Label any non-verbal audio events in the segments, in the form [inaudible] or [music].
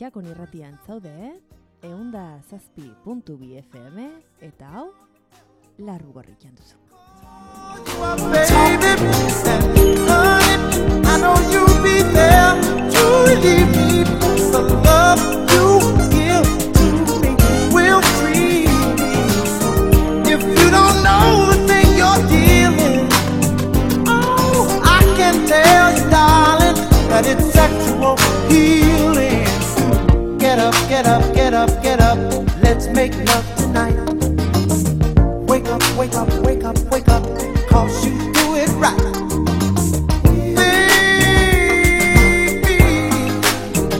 txantxakon irratian zaude, eh? eunda zazpi puntu bi FM eta hau larru gorri duzu. Baby, honey, I know you'll be there to relieve me. The love up, get up. Let's make love tonight. Wake up, wake up, wake up, wake up, cause you do it right. Baby,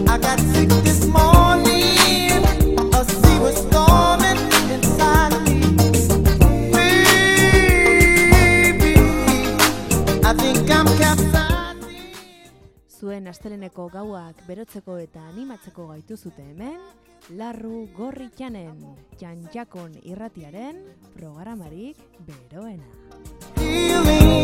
I got sick this morning. A sea was storming inside me. Baby, I think I'm capsizing. Zuen asteleneko gauak berotzeko eta animatzeko gaitu zute hemen, larru gorri txanen, txantxakon irratiaren programarik beroena. Feeling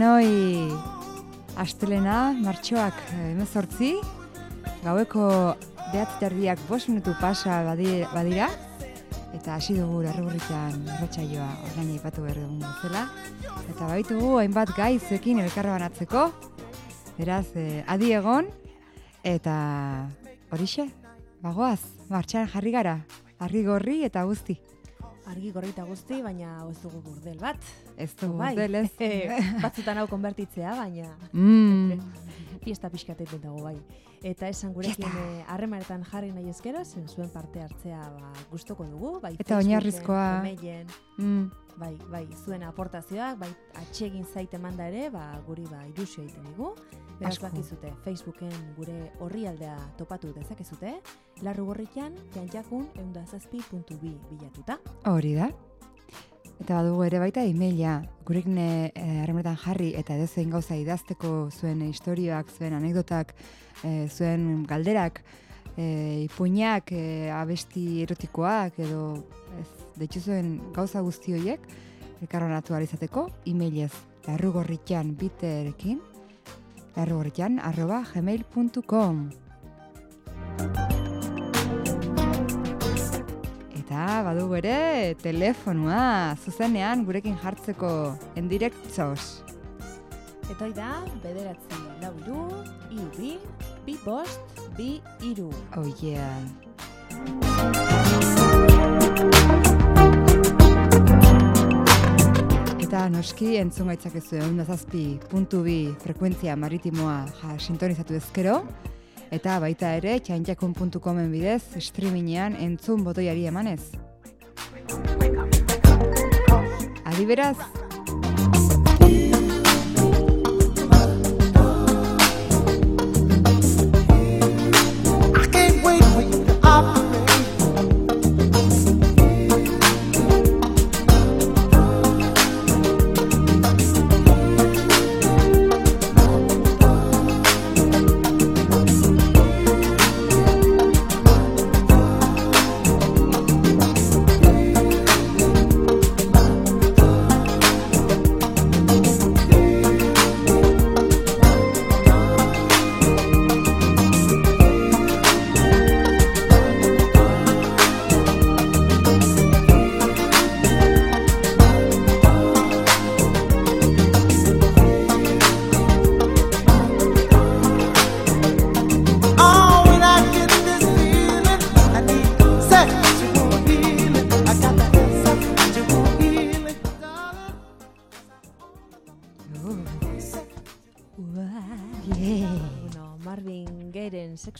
denoi astelena, martxoak emezortzi, gaueko behatzi terdiak bost minutu pasa badi- badira, eta hasi dugu erreburritan erratxaioa orain aipatu behar dugun bezala. Eta baitugu hainbat gai zuekin elkarra banatzeko, beraz, eh, adi egon, eta horixe, bagoaz, martxan jarri gara, argi gorri eta guzti. Argi gorrita guzti, baina ez dugu burdel bat. Ez dugu Bai, burdel, ez? [laughs] batzutan hau konbertitzea, baina Mm. [laughs] fiesta pixkatet dago bai. Eta esan gurekin eh, harremanetan jarri nahi ezkero, zen zuen parte hartzea ba, gustoko dugu. Bai, Eta oinarrizkoa. Mm. bai, bai, zuen aportazioak, bai, atsegin zaite manda ere, ba, guri ba, ilusio egiten digu. Beraz bakizute, Facebooken gure orrialdea topatu dezakezute, larru gorritan, jantjakun eundazazpi.bi bilatuta. Hori da. Eta badugu ere baita emaila gurekin eh, harremanetan jarri eta edozein gauza idazteko zuen istorioak, zuen anekdotak, eh, zuen galderak, eh, ipuinak, eh, abesti erotikoak edo ez deitu zuen gauza guzti horiek elkarronatu izateko emailez larrugorritxan biterekin larrugorritxan arroba gmail.com Eta badugu ere telefonua zuzenean gurekin jartzeko en directos. Eta da, bederatzi lau iru, iru bi, bi bost, bi iru. Oh yeah. Eta noski entzun gaitzakezu egun zazpi puntu bi frekuentzia maritimoa ja, sintonizatu ezkero. Eta baita ere txantxakun.comen bidez streamingean entzun botoiari emanez. Adi beraz,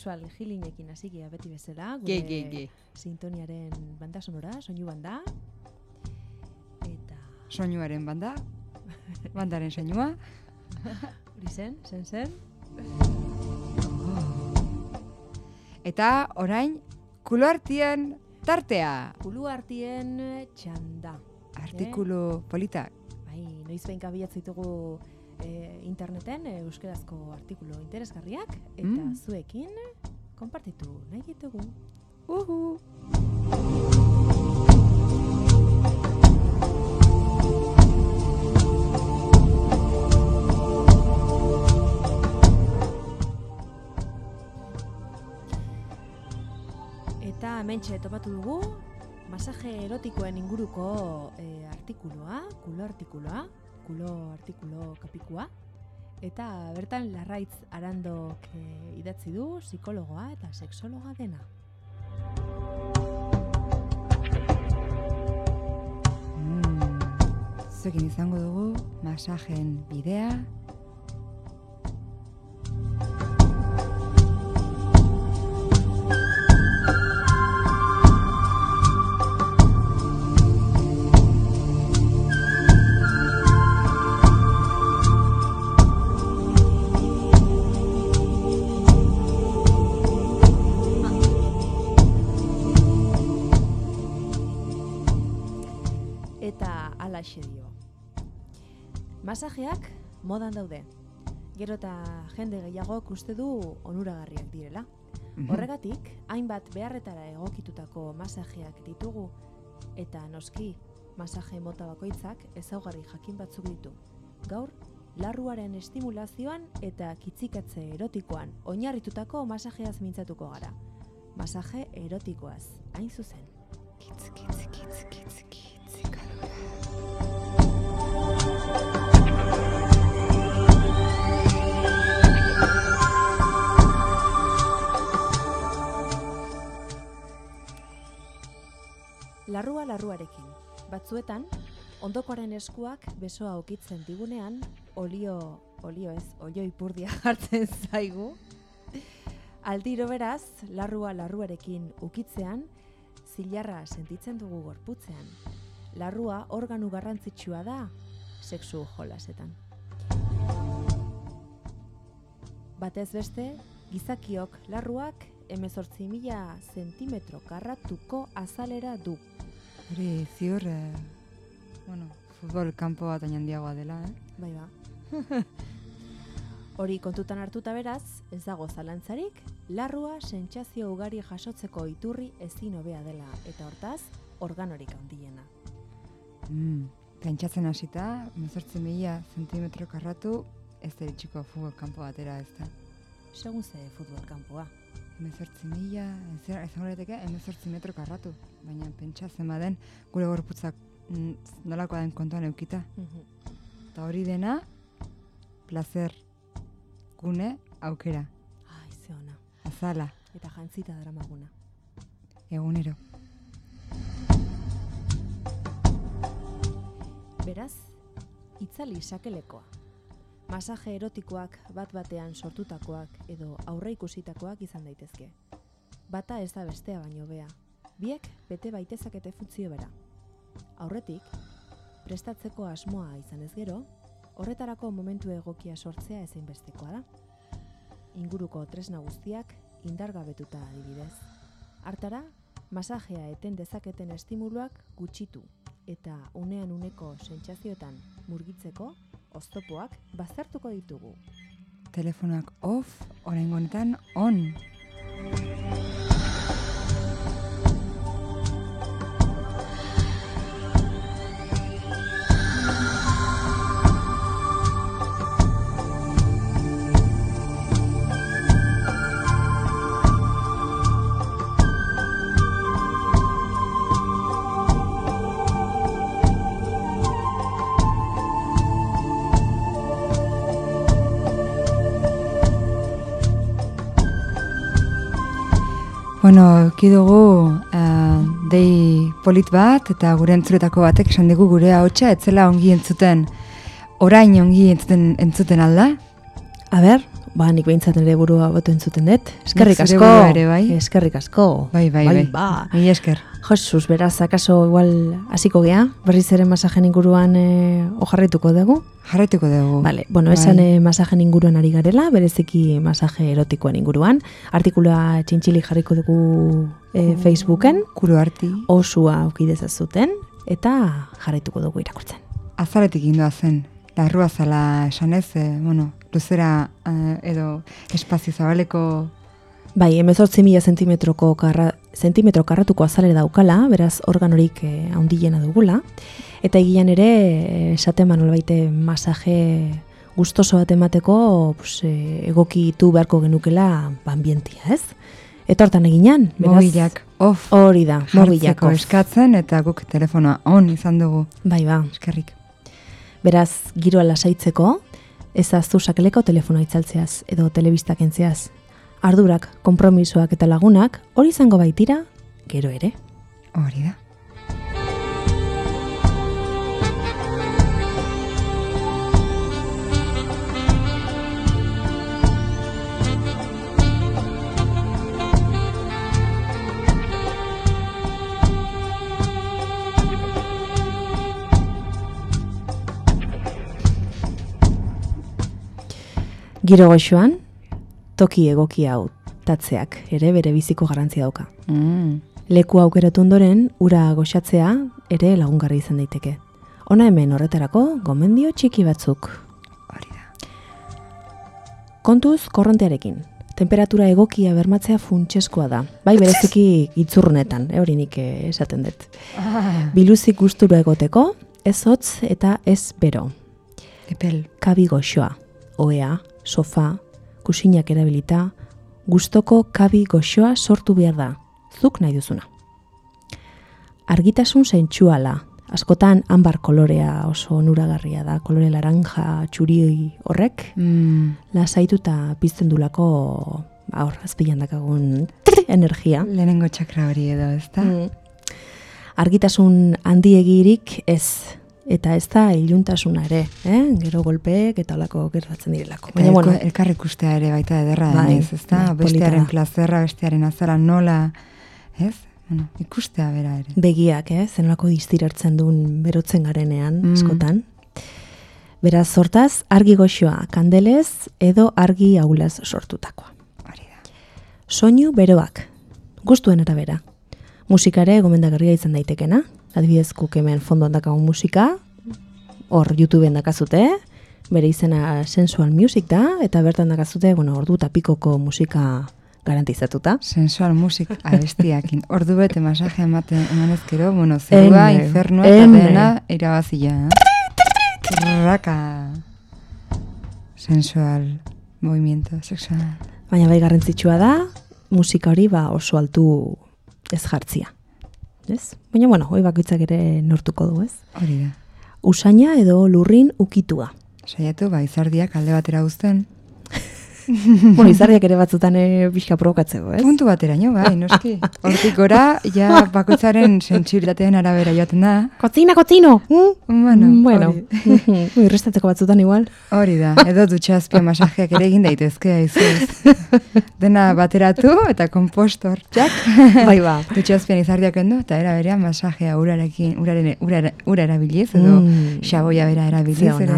Sexual healingekin hasikia beti bezala, gure Ge, ge, ge. sintoniaren banda sonora, soinu banda. soinuaren banda, bandaren soinua. [laughs] Hori zen, zen zen. Eta orain, kuloartien tartea. Kulu artien eh, txanda. Artikulu politak. Bai, noiz behin kabiatzen ditugu eh, interneten eh, euskerazko artikulu interesgarriak eta Mm. zuekin konpartitu nahi ditugu. Uhu. Eta hementxe topatu dugu masaje erotikoen inguruko eh, artikulua, kulo artikuloa, kulo artikulo kapikua. Eta bertan Larraitz Arandok eh, idatzi du psikologoa eta sexologa dena. Mm. Zuekin izango dugu masajen bidea. Alaxe dio. Masajeak modan daude. Gero eta jende gehiagok uste du onuragarriak direla. Mhm. Horregatik, hainbat beharretara egokitutako masajeak ditugu eta noski masaje mota bakoitzak ezaugarri jakin batzuk ditu. Gaur, larruaren estimulazioan eta kitzikatze erotikoan oinarritutako masajeaz mintzatuko gara. Masaje erotikoaz, hain zuzen. Kitz, kitz, kitz, kitz, kitz, Larrua larruarekin. Batzuetan, ondokoaren eskuak besoa okitzen digunean, olio, olio ez, olio ipurdia hartzen [laughs] zaigu. Aldiro beraz, larrua larruarekin ukitzean, zilarra sentitzen dugu gorputzean. Larrua organu garrantzitsua da, sexu jolasetan. Batez beste, gizakiok larruak emezortzi mila zentimetro karratuko azalera du. Hori ziur, eh, bueno, futbol kanpo bat handiagoa dela, eh? Bai ba. Hori kontutan hartuta beraz, ez dago zalantzarik, larrua sentsazio ugari jasotzeko iturri ezin hobea dela eta hortaz, organorik handiena. Mm. Pentsatzen hasita, mezortzi mila zentimetro karratu, ez da itxiko futbol kanpo batera ez da. Segun ze futbol kanpoa. Hemezortzi mila, ez izango daiteke, hemezortzi metro karratu. Baina pentsatzen baden, gure gorputzak mm, nolakoa den kontuan eukita. Mhm. Eta hori dena, placer, gune, aukera, Ai, ze ona. azala, Eta jantzita daramaguna. egunero. Beraz, itzali sakelekoa. Masaje erotikoak bat batean sortutakoak edo aurre ikusitakoak izan daitezke. Bata ez da bestea baino bea. Biek bete baitezakete funtzio bera. Aurretik, prestatzeko asmoa izan ez gero, horretarako momentu egokia sortzea ezinbestekoa da. Inguruko tresna guztiak indargabetuta adibidez. Hartara, masajea eten dezaketen estimuluak gutxitu eta unean uneko sentsazioetan murgitzeko oztopoak baztertuko ditugu. Telefonak off, orain honetan on. Bueno, euki dugu eh, dei polit bat eta gure entzuretako batek esan digu gure ahotsa etzela ongi entzuten orain ongi entzuten entzuten alda. A ber, ba, nik behintzat nire burua botu entzuten dut. Eskerrik asko. ere, bai. Eskerrik asko. Bai, bai, bai. ba. Mila esker. Jesus, beraz, akaso igual hasiko gea, berriz ere masajen inguruan e, ojarrituko dugu. Jarraituko dugu. Vale, bueno, Bai. esan e, masajen inguruan ari garela, bereziki masaje erotikoen inguruan. Artikula txintxili jarriko dugu e, Facebooken, Kuru arti. osua aukidezazuten, eta jarraituko dugu irakurtzen. Azaletik indoa zen. Larrua zala esanez, e, bueno, luzera eh, edo espazio zabaleko Bai, emezortzi mila zentimetroko karra, zentimetro karratuko azalera daukala, beraz organorik eh, handiena dugula. Eta egian ere, eh, esaten manol baite masaje gustoso bat emateko pues, eh, egokitu beharko genukela ambientia, ez? Eta hortan eginan, beraz, mobilak off hori da, mobilak off. eskatzen eta guk telefonoa on izan dugu. Bai, ba, Eskerrik. beraz, giroa lasaitzeko, ez aztu sakeleko telefonoa itzaltzeaz, edo telebistak entzeaz. Ardurak, konpromisoak eta lagunak, hori izango baitira, gero ere. Hori da. Giro goxoan, toki egoki hau tatzeak ere bere biziko garrantzia dauka. Mm. Leku aukeratu ondoren, ura goxatzea ere lagungarri izan daiteke. Ona hemen horretarako, gomendio txiki batzuk. Hori da. Kontuz korrontearekin. Temperatura egokia bermatzea funtsezkoa da. Bai bereziki itzurnetan, eh, hori nik eh, esaten dut. Ah, Biluzik gustura egoteko, ez hotz eta ez bero. epel. kabi goxoa, oea, sofa, kusinak erabilita, gustoko kabi goxoa sortu behar da, zuk nahi duzuna. Argitasun zentsuala, askotan ambar kolorea oso onuragarria da, kolore laranja txuri horrek, Mm. lasaitu eta pizten dulako, ba, hor, azpilan dakagun energia. Lehenengo txakra hori edo, ezta? Mm. Argitasun handiegirik ez, eta ez da iluntasuna ere, eh? gero golpeek eta olako gertatzen direlako. Baina, bueno, elkar ikustea ere baita ederra Bai, denez, ezta? bai, polita bestearen da. plazerra, bestearen azara nola, ez? Bueno, ikustea bera ere. begiak, eh? zenolako distirartzen duen berotzen garenean, Mm. askotan. Beraz, sortaz, argi goxoa kandelez edo argi aulaz sortutakoa. Hori da. Soinu beroak, gustuen arabera. Musikare gomendagarria izan daitekena, adibidez guk hemen fondoan dakagun musika, hor YouTubeen dakazute, bere izena Sensual Music da, eta bertan dakazute, bueno, ordu eta pikoko musika garantizatuta. Sensual musik [laughs] abestiakin. Ordu bete masaje ematen emanezkero, bueno, zerua, infernua eta dena irabazia. eh? Raka. Sensual movimiento sexual. Baina bai garrantzitsua da, musika hori ba oso altu ez jartzia. Ez? Baina, bueno, hoi bakoitzak ere nortuko du, ez? Hori da. Usaina edo lurrin ukitua. Saiatu, ba, izardiak alde batera uzten. [laughs] [laughs] bueno, izarriak ere batzutan e, pixka provokatzeko, ez? Puntu bateraino, bai, noski. [laughs] Hortik gora, ja bakoitzaren sentsibilitateen arabera joaten da. Kotzina, kotzino! Mm? Bueno, bueno. irrestatzeko [laughs] batzutan igual. Hori da, edo dutxazpia masajeak ere egin daitezke, aizu. Dena bateratu eta kompostor, txak. bai ba. Dutxazpian izardiak kendu eta era berean masajea urarekin, uraren, ura, ura erabiliz, edo Mm. xaboia bera erabiliz, ere.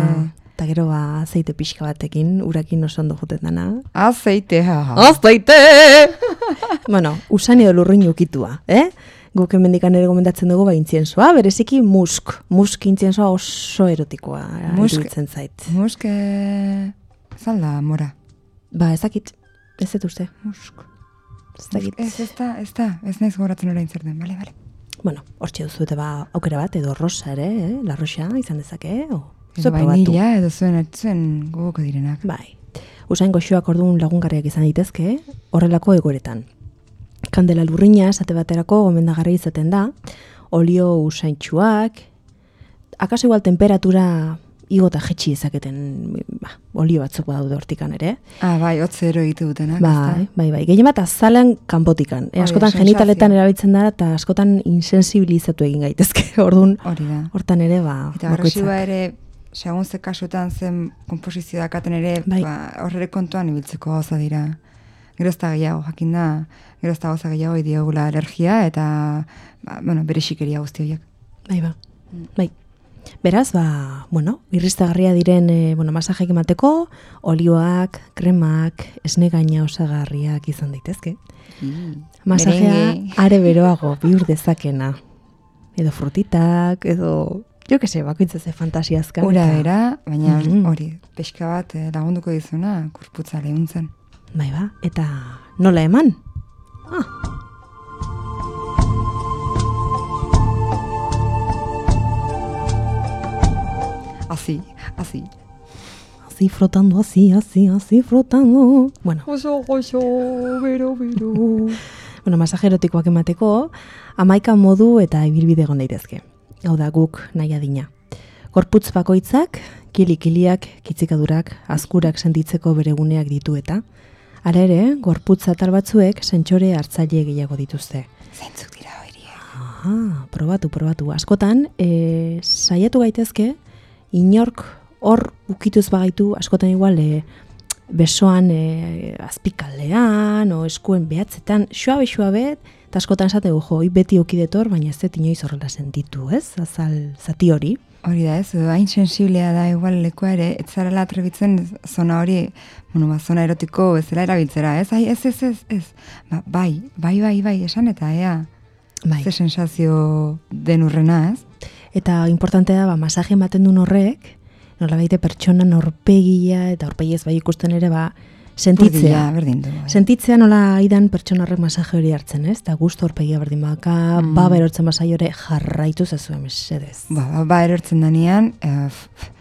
Eta gero ba, azeite pixka batekin, urakin oso ondo juten dana. Azeite, ha. Azeite! [laughs] bueno, usain edo lurrin ukitua, eh? Guk hemendikan ere gomendatzen dugu ba intziensoa, bereziki musk. Musk intziensoa oso erotikoa Musk- iruditzen zait. Muske, zalda, mora. Ba, ez dakit, ez dut uste, Musk. ez dakit. Ez, ez da, ez da, ez naiz goratzen orain zer den, bale, bale. Bueno, hortxe duzu ba aukera bat, edo rosa ere, eh? la rosa izan dezake, o? Edo vainilla, edo zuen, zuen gogoko direnak. Bai. Usain goxoak orduan lagungarriak izan daitezke, horrelako egoeretan. Kandela lurrina, esate baterako gomendagarri izaten da, olio usaintxuak, akaso igual temperatura igo eta jetxi ezaketen ba, olio batzuk badaude hortikan ere. Ah, bai, hotz zero egite dutenak, Bai, bai, bai. Gehien bat azalan kanpotikan. E, askotan sensazio. genitaletan erabiltzen da eta askotan insensibilizatu egin gaitezke. [laughs] Orduan, hortan ere, ba, Eta ere segun ze kasutan zen komposizio dakaten ere, Bai. ba, horre kontuan ibiltzeko gauza dira. Gero ez da gehiago, jakin da, gero ez da gauza gehiago idiogula alergia eta, ba, bueno, bere xikeria guzti horiek. Bai, ba. Bai. Beraz, ba, bueno, irristagarria diren, e, bueno, masajeak emateko, olioak, kremak, esne gaina osagarriak izan daitezke. Masajea Merengue. are beroago bihur dezakena. Edo frutitak, edo, jo que se, bakoitza ze fantasiazkan. Ura bera, baina Mhm. hori, pixka bat eh, lagunduko dizuna, kurputza lehuntzen. Bai, ba, eta nola eman? Ah, Así, así. así frotando, así, así, así frotando. Bueno, Oso, oso, bero, bero. [laughs] bueno, masaje erotikoak emateko, amaika modu eta ibilbide egon daitezke. Hau da guk nahi adina. Gorputz bakoitzak, kili-kiliak, kitzikadurak, azkurak sentitzeko bere guneak ditu eta, Hala ere, gorputz atal batzuek sentsore hartzaile gehiago dituzte. Zeintzuk dira horiek. Aha, probatu, probatu. Askotan, e, saiatu gaitezke, inork hor ukituz bagaitu, askotan igual, e, besoan e, azpikaldean, o eskuen behatzetan, suabe, suabe, eta askotan esategu, jo, hoi beti okidetor, baina ez dut inoiz horrela sentitu, ez? Azal, zati hori. Hori da ez, hain sensiblea da igual lekua ere, ez zarela atrebitzen zona hori, bueno, ba, zona erotiko bezala erabiltzera, ez? Ai, ez, ez, ez, ez. Ba, bai, bai, bai, bai, esan eta ea, Bai. ze sensazio den urrena, ez? Eta importantea da, ba, masaje ematen duen horrek, nola baite pertsona norpegia eta horpegiez bai ikusten ere, ba, sentitzea. Burdila, berdin du. bai. Sentitzea nola aidan pertsona horrek masaje hori hartzen, ez? Eta gustu horpegia berdin baka, Mm. baba erortzen basai hori jarraitu zezuen mesedez. Ba, ba, ba erortzen danean, eh, f- f-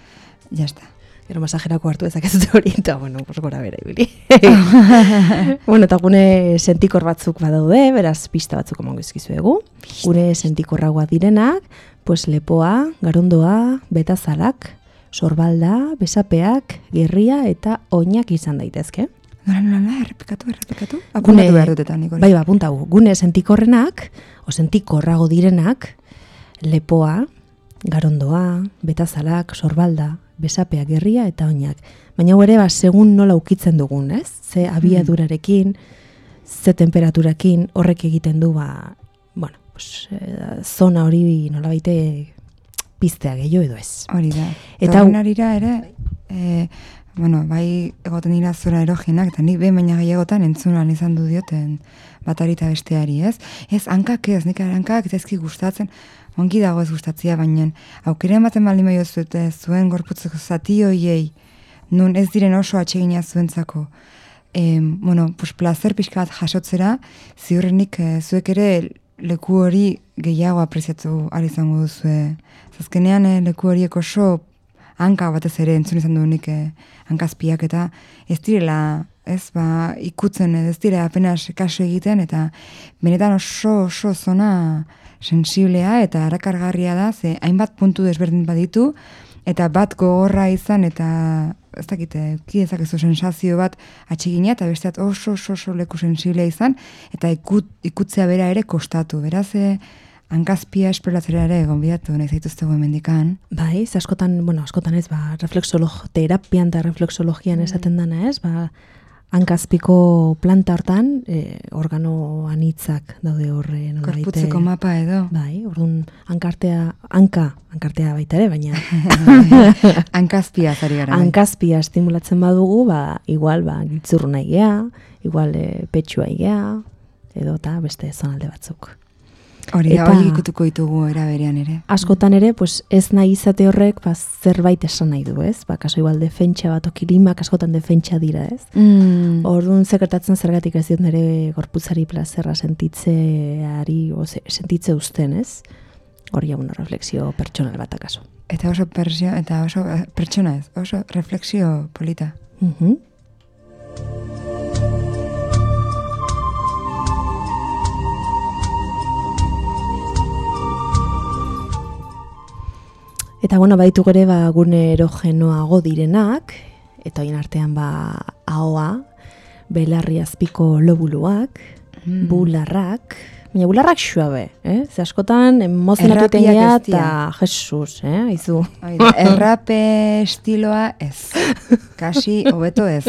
jazta. Gero masajerako hartu dezakezute hori, eta bueno, pues gora bera ibili. [laughs] bueno, eta gune sentikor batzuk badaude, beraz pista batzuk emango izkizuegu. Gune sentikorragoa direnak, pues lepoa, garondoa, betazalak, sorbalda, besapeak, gerria eta oinak izan daitezke. Nola, nola, nola, errepikatu, errepikatu? Gune- Apuntatu behar dutetan, nik hori. Bai, ba, punta gu. Gune sentikorrenak, o sentikorrago direnak, lepoa, garondoa, betazalak, sorbalda, besapeak, gerria eta oinak. Baina ere, ba, segun nola ukitzen dugun, ez? Ze abiadurarekin, ze temperaturakin, horrek egiten du, ba, bueno, pues, eh, zona hori nola baite piztea gehiago edo ez. Hori da. Eta horren ere, e, bueno, bai egoten dira zora erogenak, eta nik behin baina gehiagotan entzunan izan du dioten batari eta besteari, ez? Ez, hankak ez, nik hankak ez ezki gustatzen, ongi dago ez gustatzia, baina aukera ematen baldin bai zute zuen gorputzeko zati hoiei, nun ez diren oso atsegina zuentzako, em, bueno, pues placer pixka bat jasotzera, ziurrenik eh, zuek ere leku hori gehiago apreziatu ari izango duzue. Zazkenean eh, leku horiek oso hanka batez ere entzun izan duenik eh, hankazpiak eta ez direla ez ba ikutzen ez dira apenas kasu egiten eta benetan oso oso zona sensiblea eta arakargarria da ze hainbat puntu desberdin baditu eta bat gogorra izan eta ez dakite, ki dezakezu sensazio bat atxigina eta besteat oso oso oso leku sensiblea izan eta ikut, ikutzea bera ere kostatu. Beraz, eh, hankazpia esploratzera ere gonbidatu nahi zaituztegu hemendikan. Bai, askotan, bueno, askotan ez, ba, reflexolog, terapian eta reflexologian esaten dana ez, ba, hankazpiko planta hortan, e, organo anitzak daude horre, nola Korputzeko mapa edo. Bai, orduan, hankartea, hanka, hankartea baita ere, baina [laughs] Hankazpia zari gara. bai. hankazpia estimulatzen badugu, ba, igual, ba, giltzurru nahi gea, igual, e, petxua gea, edo eta beste zonalde batzuk. Hori da, eta- hori ikutuko ditugu era berean ere. askotan ere, pues, ez nahi izate horrek ba, zerbait esan nahi du, ez? Ba, kaso igual defentsa bat, okilimak askotan defentsa dira, ez? Mm. Orduan zekertatzen zergatik ez diot nire gorputzari plazerra sentitzeari, o se- sentitze uzten, ez? Hori bueno, reflexio pertsonal bat akaso. Eta oso persio, eta oso eh, pertsona ez, oso refleksio polita. Mhm. Eta bueno, baitu gere ba gune erogenoago direnak eta hoien artean ba ahoa, belarri azpiko lobuluak, Mm. bularrak, Baina bularrak suabe, eh? Ze askotan emozionatu Errapiak tenia ez dira. eta Jesus, eh? Aizu. Hoi da, Errape estiloa ez. Kasi hobeto ez.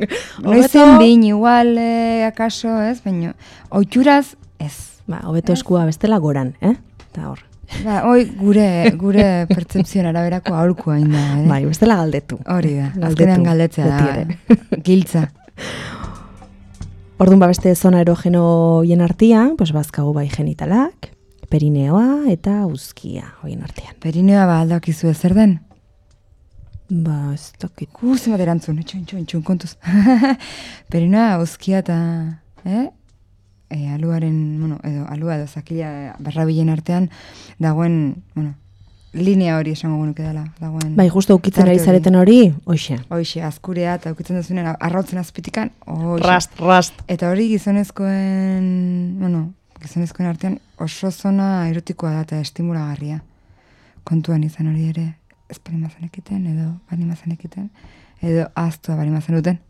[laughs] Noizen bin igual eh, akaso ez, baina oituraz ez. Ba, hobeto eskua bestela goran, eh? Eta hor. Ba, hoi gure, gure pertsepzioan araberako aholkua inda, eh? Bai, bestela galdetu. Hori da, azkenean galdetzea da. [laughs] Giltza. Orduan ba beste zona erogeno hien artean, pues bazkagu bai genitalak, perineoa eta uzkia hoien artean. Perineoa ba aldakizu zer den? Ba, ez dakit. Gu zenbat erantzun, etxun, etxun, etxun, kontuz. [laughs] Perineoa uzkia eta, eh? E, aluaren, bueno, edo alua edo zakila barrabilen artean dagoen, bueno, linea hori esango gunuke dela, dagoen. Bai, justo ukitzen ari hori. zareten hori, hoxe. Hoixe, azkurea eta ukitzen duzunen arrautzen azpitikan, hoixe. Rast, rast. Eta hori gizonezkoen, bueno, gizonezkoen artean oso zona erotikoa da eta estimulagarria. Kontuan izan hori ere, ez ekiten, edo balimazan ekiten, edo ahaztua balimazan duten.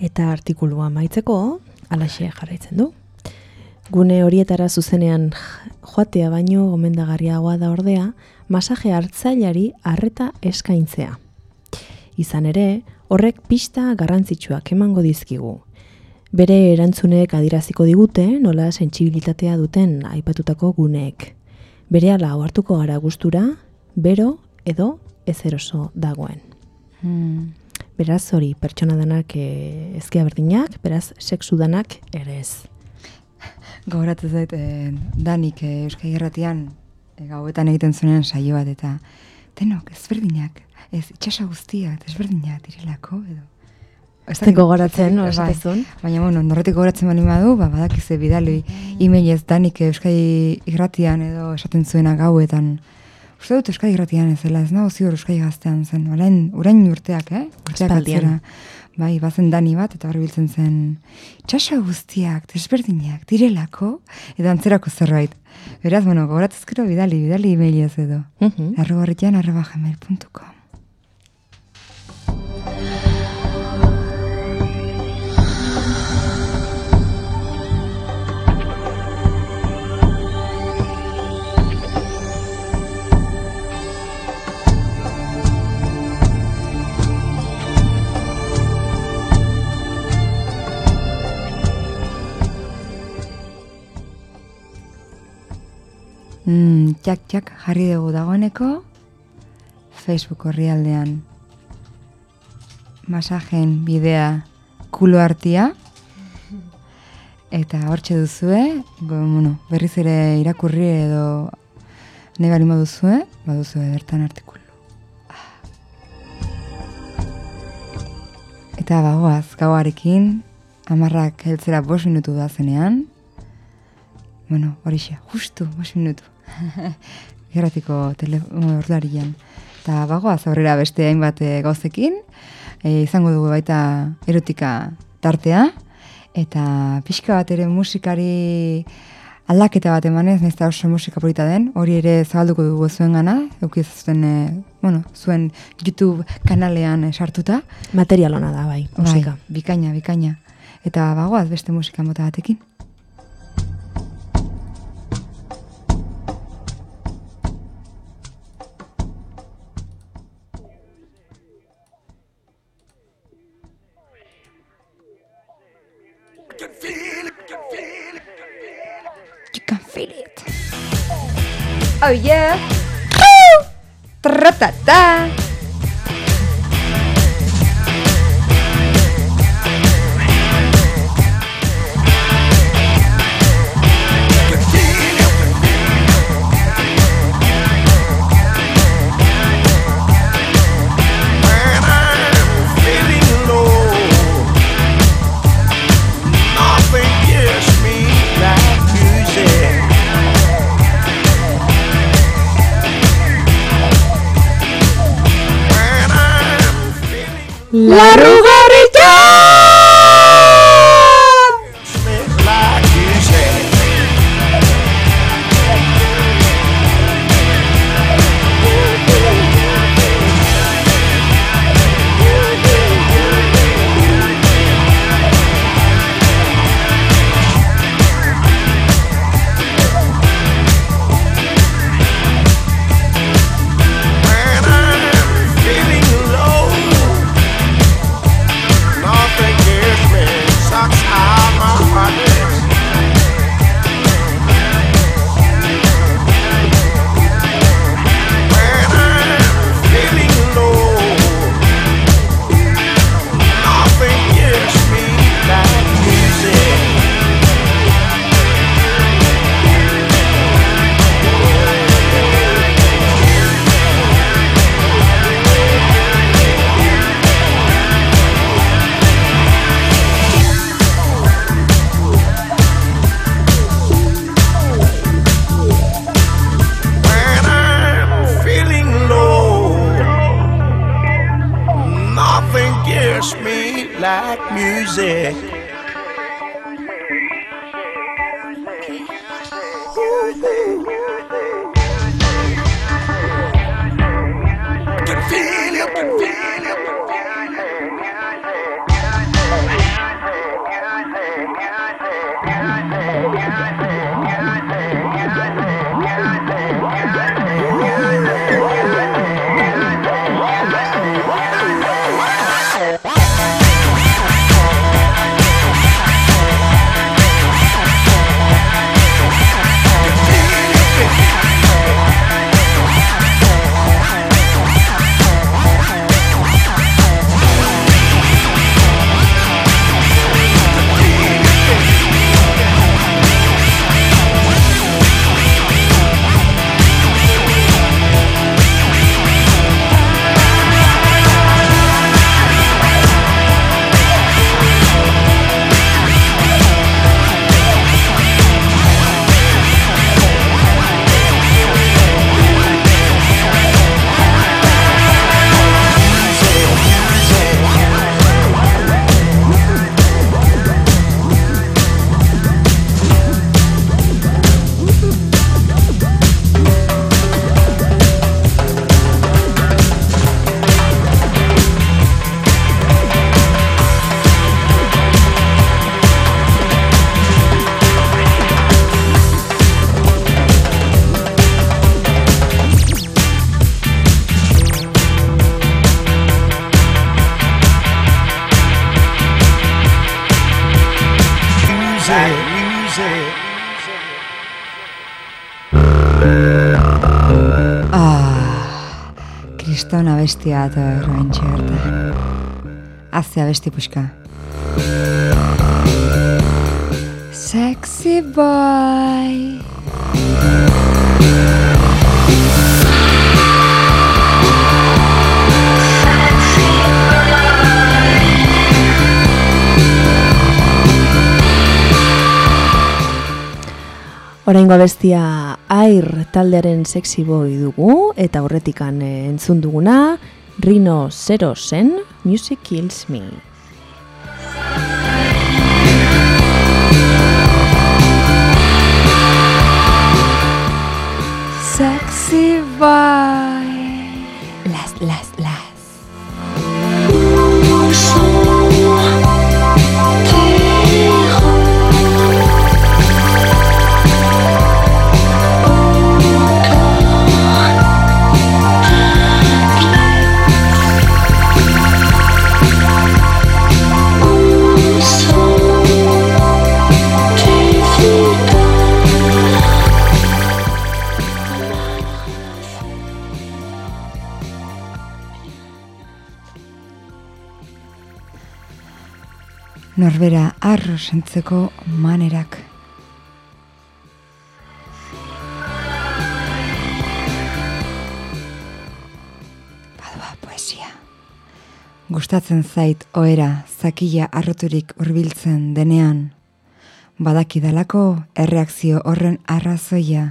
Eta artikulua maitzeko, alaxe jarraitzen du. Gune horietara zuzenean joatea baino gomendagarriagoa da ordea, masaje hartzailari harreta eskaintzea. Izan ere, horrek pista garrantzitsuak emango dizkigu. Bere erantzunek adiraziko digute nola sentsibilitatea duten aipatutako guneek. Bere ala hartuko gara gustura, bero edo ezeroso dagoen. Hmm. Beraz, hori, pertsona danak e, ezkia berdinak, beraz, sexu danak ere ez. Gauratu zait, eh, danik eh, Euskal Gerratian eh, gauetan egiten zuenean saio bat eta denok ezberdinak, ez itxasa guztiak ezberdinak direlako edo. Ez teko goratzen, bai. osatezun. Baina, bueno, norretik goratzen bali badu, ba, badakize bidali emailez danik Euskadi irratian edo esaten zuena gauetan. Uste dut Euskadi irratian ez dela, ez nago ziur Euskadi gaztean zen, orain, orain urteak, eh? Urteak atzera. Bai, bazen dani bat, eta biltzen zen, txasa guztiak, desberdinak, direlako, edo antzerako zerbait. Beraz, bueno, gogoratzezkero bidali, bidali emailez edo. Mhm. arrobarritan arroba Mm, txak, txak, jarri dugu dagoeneko Facebook horrialdean masajen bidea kulo hartia. Eta hortxe duzue go, bueno, berriz ere irakurri edo nahi bali duzue baduzue bertan artikulu. Eta bagoaz gauarekin amarrak heltzera bost minutu da zenean Bueno, horixe, justu, bost minutu. [laughs] Gerratiko telefono ordularian. Eta bagoaz aurrera beste hainbat eh, gauzekin, e, izango dugu baita erotika tartea, eta pixka bat ere musikari aldaketa bat emanez, nahiz eta oso musika polita den, hori ere zabalduko dugu zuen gana, eukiz zuen, e, bueno, zuen YouTube kanalean eh, sartuta. Material ona da, bai, musika. Bai, bikaina, bikaina. Eta bagoaz beste musika mota batekin. Oh yeah. Woo! Tra-ta-ta. ಎಲ್ಲರೂ feel, you bestia eta erroentxe berta. Azea besti puxka. Oraingo bestia Air taldearen sexy boy dugu eta aurretikan eh, entzun duguna Rino Zero zen Music Kills Me. Sexy boy. Las, las, las. Norbera arro sentzeko manerak. Badoa poesia. Gustatzen zait oera zakila arroturik hurbiltzen denean. Badakidalako erreakzio horren arrazoia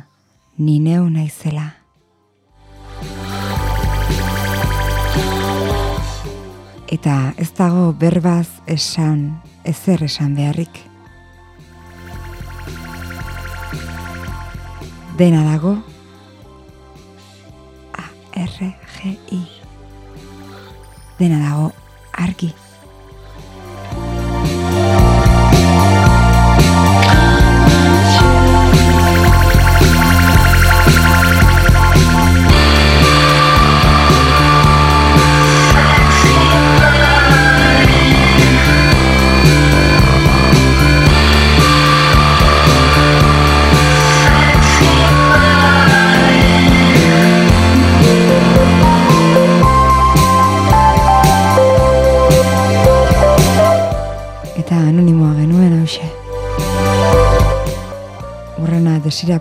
ni neu naizela. Eta ez dago berbaz esan, ezer esan beharrik. Dena dago A, R. Dena dago argi.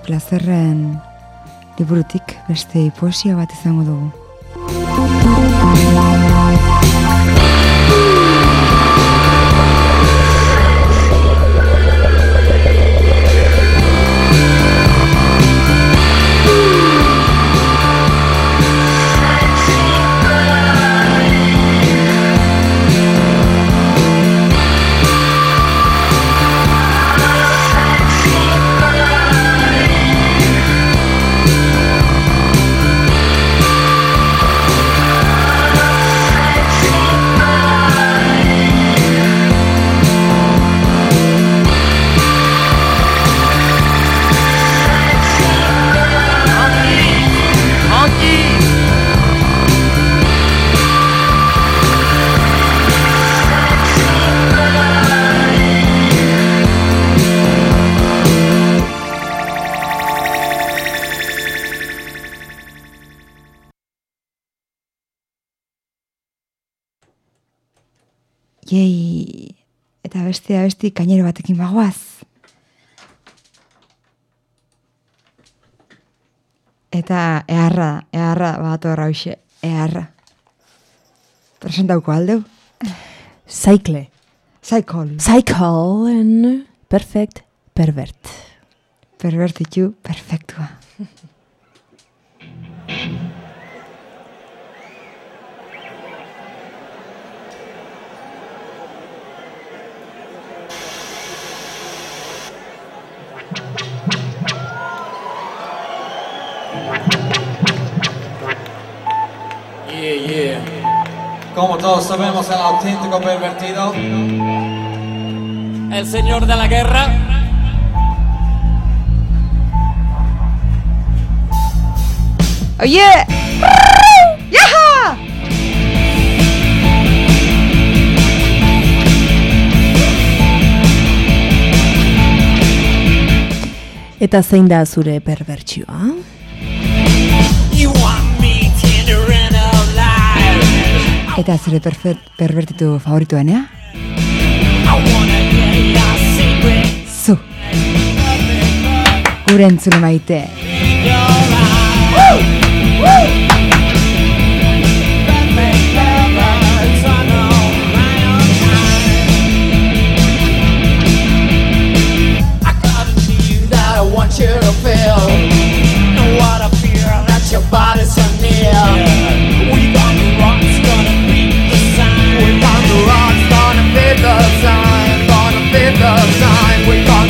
Plazerren liburutik beste poesia bat izango dugu. Eta beste abesti kainero batekin bagoaz. Eta eharra, eharra bat horra hoxe, eharra. Presentauko aldeu? Cycle. Cycle. Cycle and perfect pervert. Pervertitu, perfektua. [laughs] Como todos sabemos, el auténtico pervertido. El señor de la guerra. Oye! Yaha! Eta zein da zure perbertsioa? You Eta zure pervertitu favorituenea? Zu. Gure entzule maite. Your body.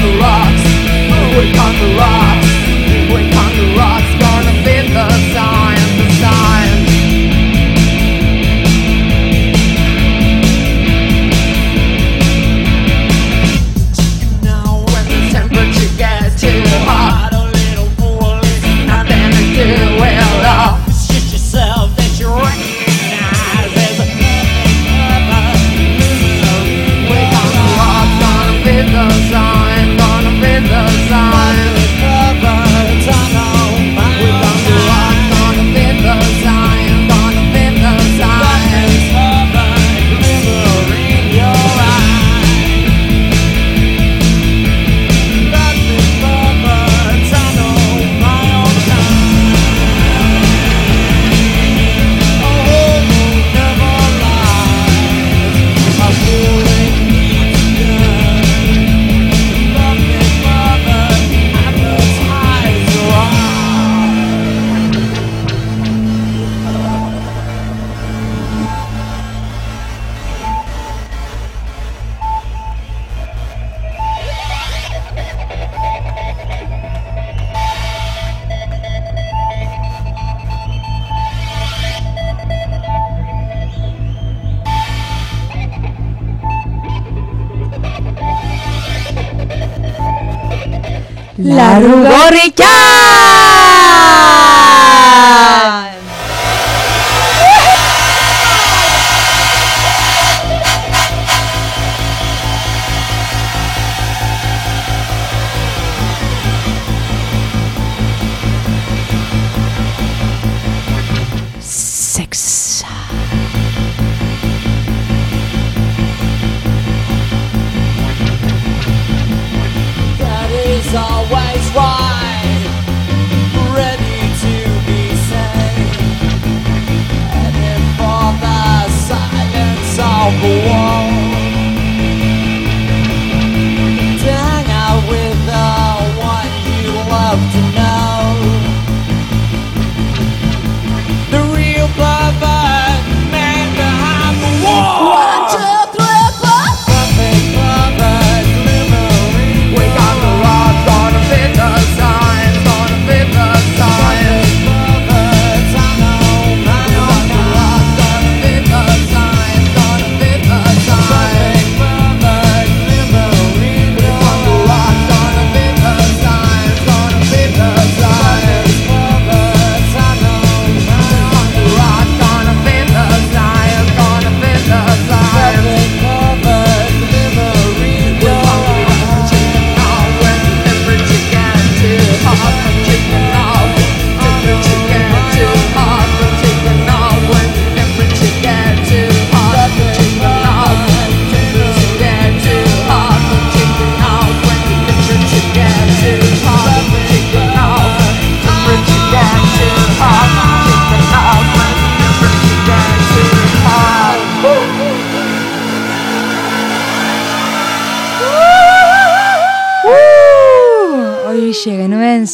The rocks. We got the rocks. We got the rocks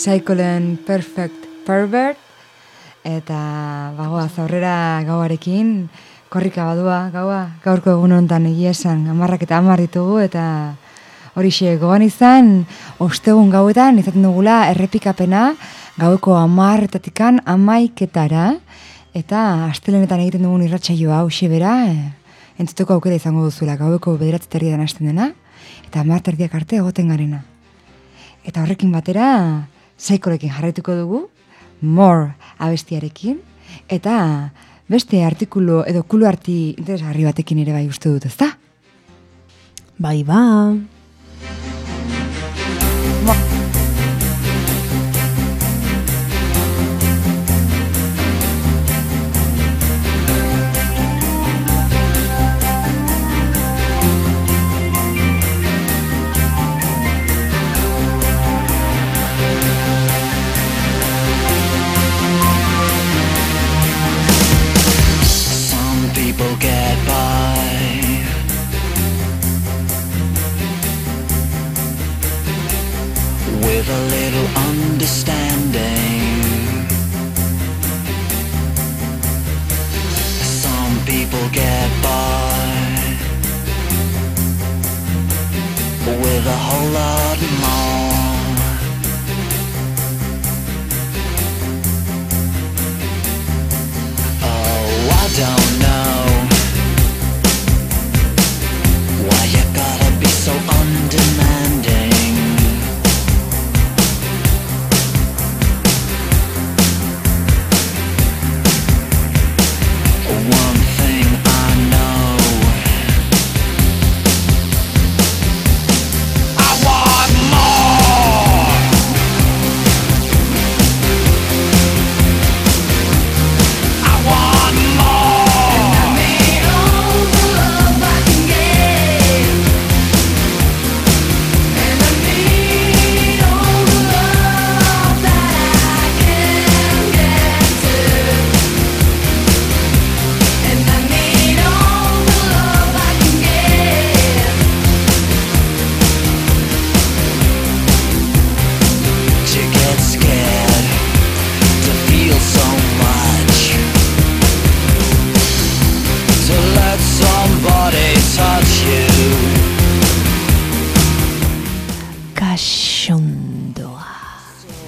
Psycholen Perfect Pervert eta bagoaz aurrera gauarekin korrika badua gaua gaurko egun honetan egia esan amarrak eta amar ditugu eta horixe gogan izan ostegun gauetan izaten dugula errepikapena gaueko amarretatikan amaiketara eta astelenetan egiten dugun irratsaioa hauxe bera e, entzuteko aukera izango duzula gaueko bederatzi hasten dena eta amarterdiak arte egoten garena. Eta horrekin batera, zaikorekin jarraituko dugu, more abestiarekin, eta beste artikulu edo kulu arti interesgarri batekin ere bai uste dut, ezta? Bai ba.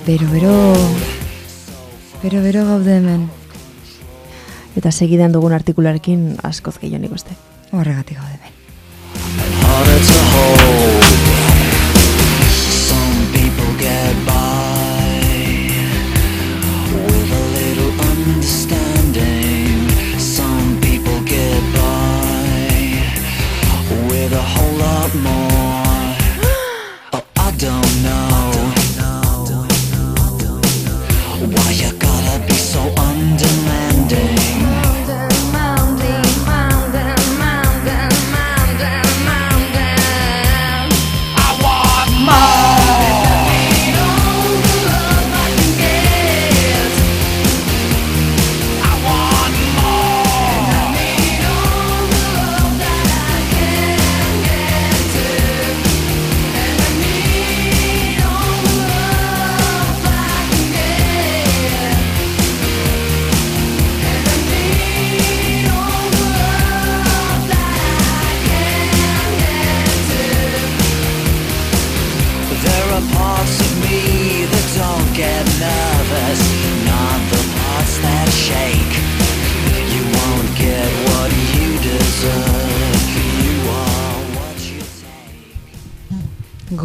Bero, bero, bero, bero gaude hemen, Eta segidan dugun artikularekin askoz gehiago nik uste. horregatik gaude hemen. harder to hold some people get by with a little understanding some people get by with a whole lot more oh, I don't know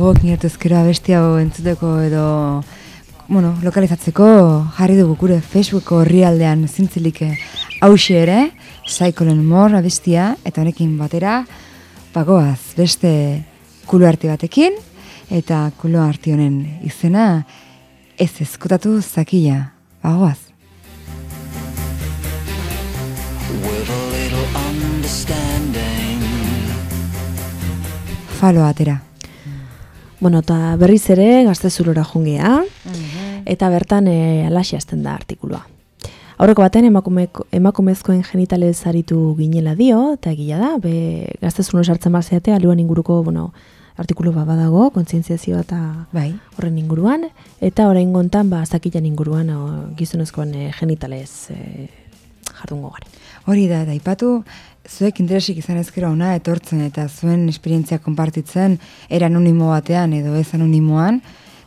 Gogok inertezkero abesti hau entzuteko edo bueno, lokalizatzeko jarri dugu gure Facebook orrialdean zintzilik hause ere, Psycholen More abestia, eta honekin batera, bagoaz beste kulo arti batekin, eta kulo arti honen izena ez ezkutatu zakila, bagoaz. With a little understanding. Falo atera. Bueno, eta berriz ere gaztezurora jungea, eta bertan e, alaxi hasten da artikulua. Aurreko baten emakumeko, emakumezkoen genitalez aritu ginela dio, eta egia da, be, gaztezun sartzen bazeate, aluan inguruko, bueno, artikulu bat badago, kontzientziazio eta Bai. horren inguruan, eta orain gontan, ba, zakilan inguruan o, gizonezkoen e, genitalez e, jardungo gara. Hori da, da ipatu, zuek interesik izan ezkero ona etortzen eta zuen esperientzia konpartitzen era anonimo batean edo ez anonimoan,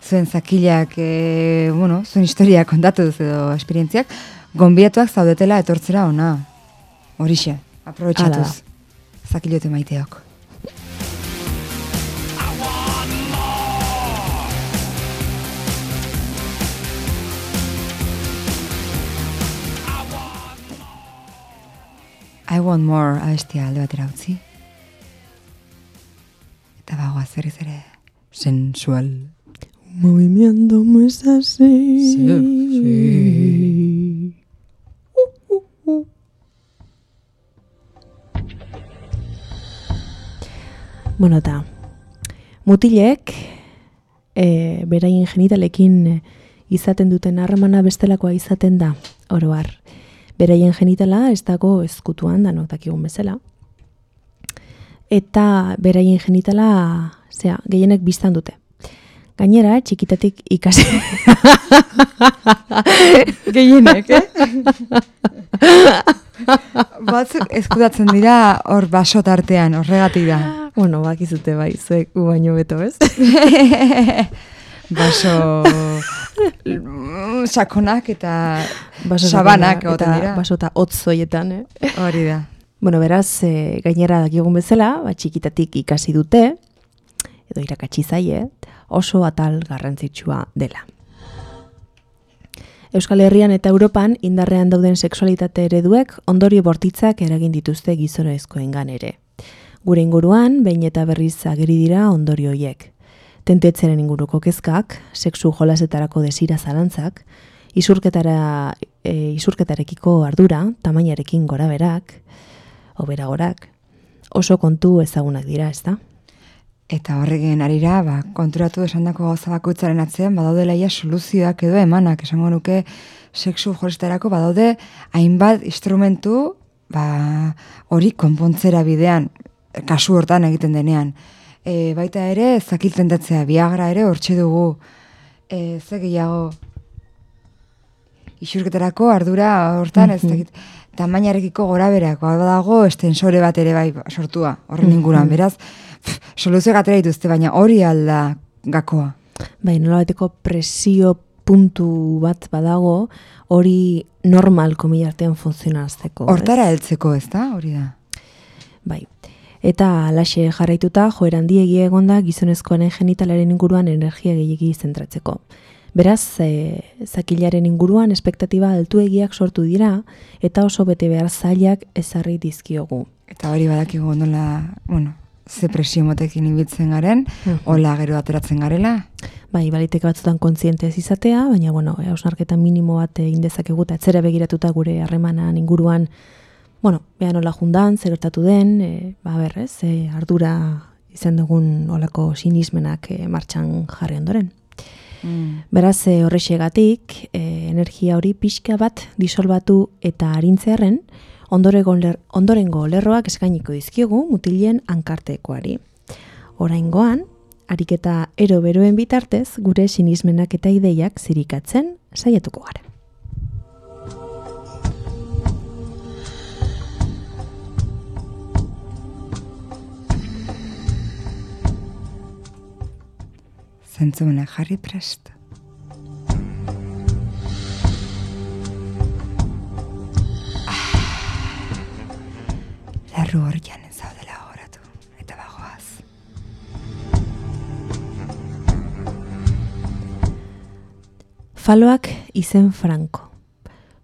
zuen zakilak, e, bueno, zuen historia kontatuz edo esperientziak, gonbiatuak zaudetela etortzera ona. Horixe, aprobetxatuz. Zakilote maiteok. I want more abestia alde batera utzi. Eta bagoaz berriz ere sensual. Movimiento no es así. Bueno, eta mutilek e, beraien genitalekin e, izaten duten harremana bestelakoa izaten da, oro har. Beraien genitala ez dago ezkutuan danok dakigun bezala. Eta beraien genitala, zera, gehienek biztan dute. Gainera, txikitatik ikasi. [laughs] Gehienek, eh? [laughs] Batzuk eskudatzen dira hor baso tartean, horregatik da. bueno, bakizute bai, zuek baino beto, ez? [laughs] Baso [laughs] sakonak eta Baso sabanak egoten dira. Baso eta hotz zoietan, eh? Hori da. Bueno, beraz, e, gainera dakigun bezala, ba, txikitatik ikasi dute, edo irakatsi zaie, oso atal garrantzitsua dela. Euskal Herrian eta Europan indarrean dauden sexualitate ereduek ondorio bortitzak eragin dituzte gizonezkoengan ere. Gure inguruan, behin eta berriz ageri dira ondorio hoiek. Tentetzeren inguruko kezkak, sexu jolasetarako desira zalantzak, isurketara, e, isurketarekiko ardura, tamainarekin gora berak, oberagorak, oso kontu ezagunak dira, ezta? Eta horregen arira, ba, konturatu esandako gauza bakoitzaren atzean, badaudela ia soluzioak edo emanak, esango nuke sexu jorestarako badaude hainbat instrumentu ba, hori konpontzera bidean, kasu hortan egiten denean. E, baita ere, zakilten datzea, biagra ere hortxe dugu, e, ze gehiago, isurketarako ardura hortan, ez dakit, tamainarekiko gora berak, dago estensore bat ere bai sortua, horren inguruan, beraz, pff, soluzio gatera dituzte, baina hori alda gakoa. Bai, nolabaiteko presio puntu bat badago, hori normal komila artean funtzionazteko. Hortara heltzeko, ez da? Hori da. Bai. Eta alaxe jarraituta, joera handiegi egonda gizonezkoaren genitalaren inguruan energia gehiegi zentratzeko. Beraz, e, zakilaren inguruan espektatiba altuegiak sortu dira eta oso bete behar zailak ezarri dizkiogu. Eta hori badakigu nola, bueno, ze presio motekin ibiltzen garen, hola gero ateratzen garela. Bai, baliteke batzutan kontziente ez izatea, baina bueno, hausnarketa minimo bat egin dezakegu eta etzera begiratuta gure harremanan inguruan, bueno, beha nola jundan, zer gertatu den, e, ba berrez, e, ardura izan dugun olako sinismenak e, martxan jarri ondoren. Mm. Beraz, e, horrexegatik, e, energia hori pixka bat disolbatu eta arintzearen, ler, ondorengo lerroak eskainiko dizkigu mutilien ankartekoari. Oraingoan, ariketa ero beroen bitartez, gure sinismenak eta ideiak zirikatzen saiatuko gara. Zentzumenak jarri prest. Ah. Larru horian ez zaudela horatu, eta bagoaz. Faloak izen franko.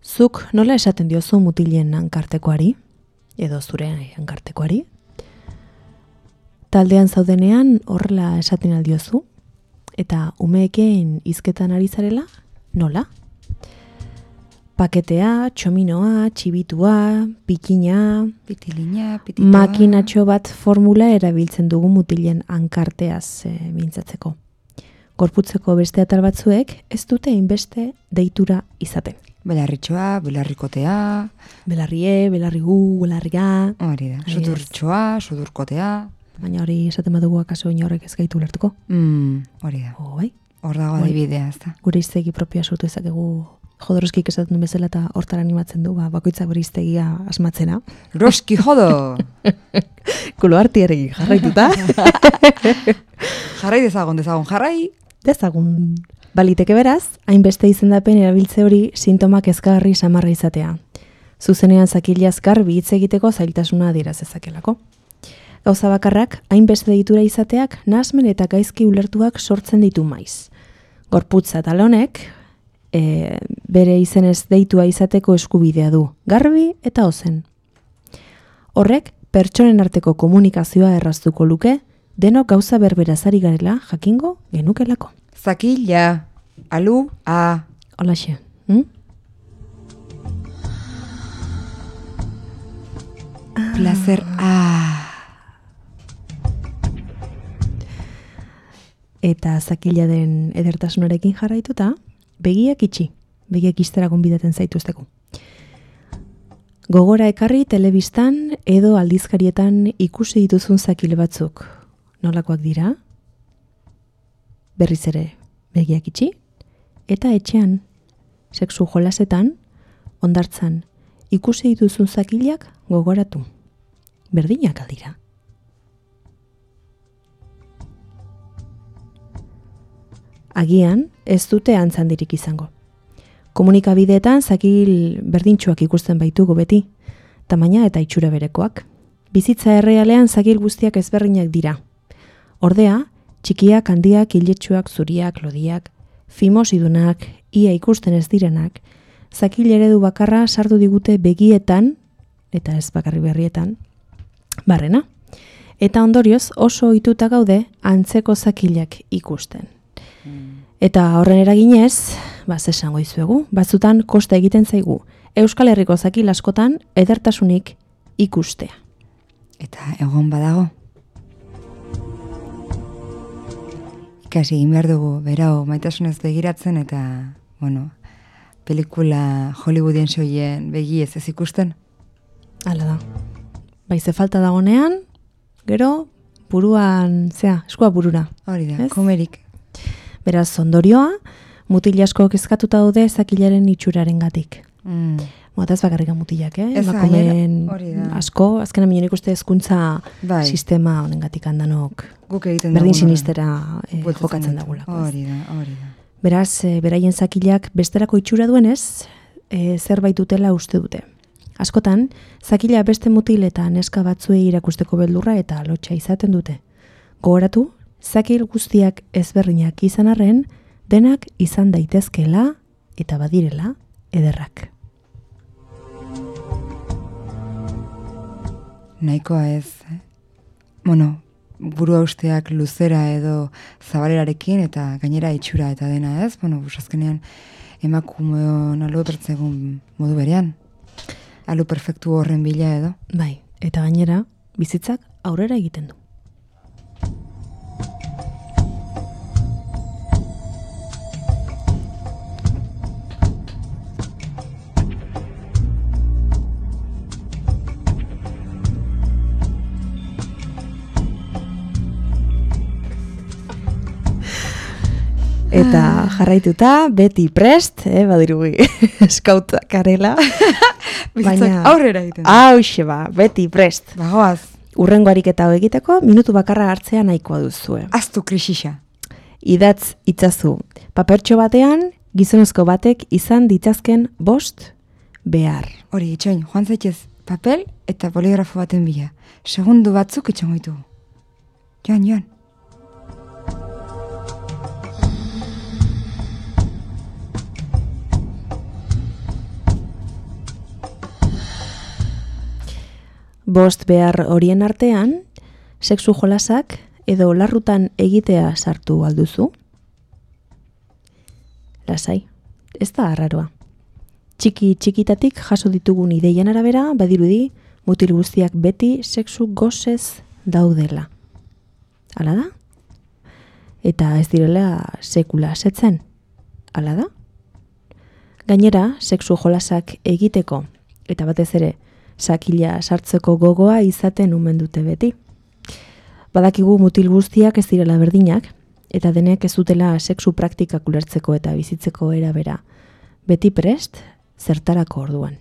Zuk nola esaten diozu mutilen hankartekoari? Edo zure hankartekoari? Taldean zaudenean horrela esaten aldiozu? Eta umeekeen hizketan ari zarela? Nola? Paketea, txominoa, txibitua, pikina, Pitilina, pititoa. makinatxo bat formula erabiltzen dugu mutilen hankarteaz e, mintzatzeko. Gorputzeko beste atal batzuek ez dute inbeste deitura izaten. Belarritxoa, belarrikotea, Belarrie, belarrigu, belarriga, hori da. Sudurtxoa, sudurkotea. Baina hori esaten badugu akaso inorrek ez gaitu ulertuko. Mm, hori da. Oh, bai. Hor dago adibidea, ez da. Gure iztegi propioa sortu ezakegu Jodorowskik esaten duen bezala eta hortara animatzen du, ba, bakoitzak bere iztegia asmatzena. Roski jodo! [laughs] Kulo artiarekin jarraituta. [laughs] jarrai dezagon, dezagon, jarrai! Dezagun. Baliteke beraz, hainbeste izendapen erabiltze hori sintomak ezkarri samarra izatea. Zuzenean zakilaz garbi hitz egiteko zailtasuna adieraz ezakelako. Gauza bakarrak, hainbeste deitura izateak, nasmen eta gaizki ulertuak sortzen ditu maiz. Gorputza talonek, e, bere izenez deitua izateko eskubidea du, garbi eta ozen. Horrek, pertsonen arteko komunikazioa erraztuko luke, denok gauza berberazari garela jakingo genukelako. Zakila, alu, a. Holaxe, hm? Placer, a. Eta zakila den edertasunarekin jarraituta, begiak itxi, begiak iztera gonbidaten zaituzteko. Gogora ekarri telebistan edo aldizkarietan ikusi dituzun zakile batzuk. Nolakoak dira? Berriz ere, begiak itxi, eta etxean, sexu jolasetan, ondartzan, ikusi dituzun zakilak gogoratu. Berdinak aldira. Agian, ez dute antzandirik izango. Komunikabideetan zakil berdintxuak ikusten baitugu beti, tamaina eta itxura berekoak. Bizitza errealean zakil guztiak ezberdinak dira. Ordea, txikiak, handiak, hiletsuak, zuriak, lodiak, fimosidunak, ia ikusten ez direnak, zakil eredu bakarra sartu digute begietan, eta ez bakarri berrietan, barrena. Eta ondorioz oso ohituta gaude antzeko zakilak ikusten. Eta horren eraginez, ba, ze esango izuegu, batzutan kosta egiten zaigu, Euskal Herriko zakil askotan edertasunik ikustea. Eta egon badago. Ikasi egin behar dugu, berau, maitasunez begiratzen eta, bueno, pelikula Hollywoodien soien begiez ez ikusten. Hala da. Bai, ze falta dagonean, gero, buruan, zea, eskua burura. Hori da, Ez? komerik. Beraz, ondorioa, mutil asko kezkatuta daude zakilaren itxuraren gatik. Mm. Mota ez bakarrik mutilak, eh? Ez, Emakumeen asko, azken aminen ikuste hezkuntza Bai. sistema honengatik handanok Guk egiten berdin sinistera eh, jokatzen dagulako. Hori da, hori da. Beraz, e, beraien zakilak besterako itxura duenez, e, zerbait dutela uste dute. Askotan, zakila beste mutil eta neska batzuei irakusteko beldurra eta lotxa izaten dute. Gogoratu, zakil guztiak ezberdinak izan arren, denak izan daitezkela eta badirela ederrak. Nahikoa ez, eh? bueno, buru usteak luzera edo zabalerarekin eta gainera itxura eta dena ez, bueno, bus azkenean emakumeon alu pertzegun modu berean. Alu perfektu horren bila edo. Bai, eta gainera, bizitzak aurrera egiten du. Eta jarraituta, beti prest, eh, badirugi, [laughs] eskautak karela. [laughs] Bizitzak aurrera egiten. Hauxe ba, beti prest. Bagoaz, Urrengo ariketa hau egiteko, minutu bakarra hartzea nahikoa duzue. aztu krisisa. Idatz itzazu, papertxo batean, gizonezko batek izan ditzazken bost behar. Hori, itxoin, joan zaitez, papel eta poligrafo baten bila. Segundu batzuk itxongo ditugu. Joan, joan. Bost behar horien artean, sexu jolasak edo larrutan egitea sartu alduzu? Lasai, ez da arraroa. Txiki txikitatik jaso ditugun ideien arabera, badirudi, mutil guztiak beti sexu gozez daudela. Hala da? Eta ez direla sekula setzen. Hala da? Gainera, sexu jolasak egiteko, eta batez ere, sakila sartzeko gogoa izaten umen dute beti. Badakigu mutil guztiak ez direla berdinak, eta denek ez dutela sexu praktikak ulertzeko eta bizitzeko era bera. Beti prest, zertarako orduan.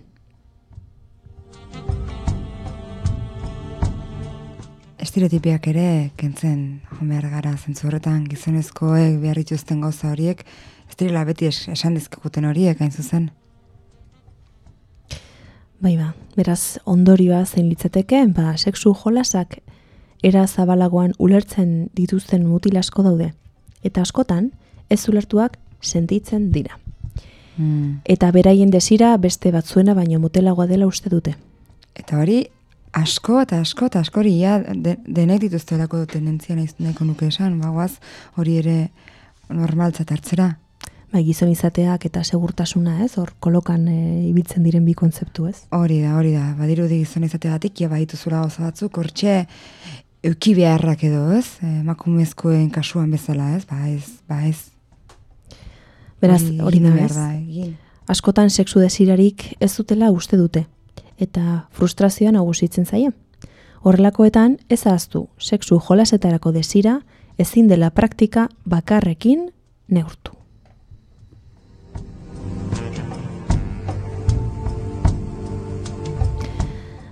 Estereotipiak ere kentzen joan behar gara zentzu horretan gizonezkoek behar dituzten gauza horiek ez direla beti es, esan dizkiguten horiek hain zuzen. Bai ba, beraz ondorioa zein litzateke, ba, sexu jolasak era zabalagoan ulertzen dituzten mutil asko daude. Eta askotan, ez ulertuak sentitzen dira. Mm. Eta beraien desira beste batzuena baino motelagoa dela uste dute. Eta hori asko eta asko eta askori ja de, denek dituztelako tendentzia nahiko nuke esan, bagoaz hori ere normaltzat hartzera. Bai, gizon izateak eta segurtasuna, ez? Hor kolokan e, ibiltzen diren bi kontzeptu, ez? Hori da, hori da, badirudi gizon izateagatik, ja badituzula gauza batzuk, hortxe euki beharrak edo, ez? Emakumezkoen kasuan bezala, ez? Ba ez, ba ez. Beraz, hori da, ez? egin. Askotan sexu desirarik ez dutela uste dute. Eta frustrazioa nagusitzen zaie. Horrelakoetan, ez ahaztu, sexu jolasetarako desira ezin dela praktika bakarrekin neurtu.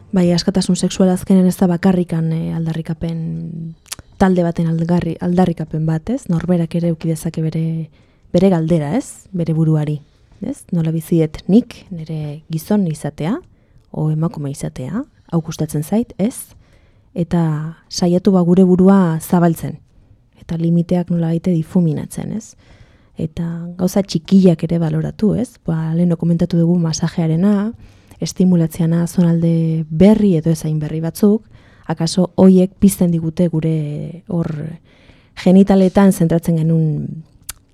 Bai, askatasun sexuala azkenen ez da bakarrikan eh, aldarrikapen talde baten aldarri, aldarrikapen bat, ez? Norberak ere euki dezake bere bere galdera, ez? Bere buruari, ez? Nola biziet nik nire gizon izatea o emakume izatea, hau gustatzen zait, ez? Eta saiatu ba gure burua zabaltzen eta limiteak nola baite difuminatzen, ez? Eta gauza txikiak ere baloratu, ez? Ba, lehen komentatu dugu masajearena, estimulatzeana zonalde berri edo ezain berri batzuk, akaso hoiek pizten digute gure hor genitaletan zentratzen genuen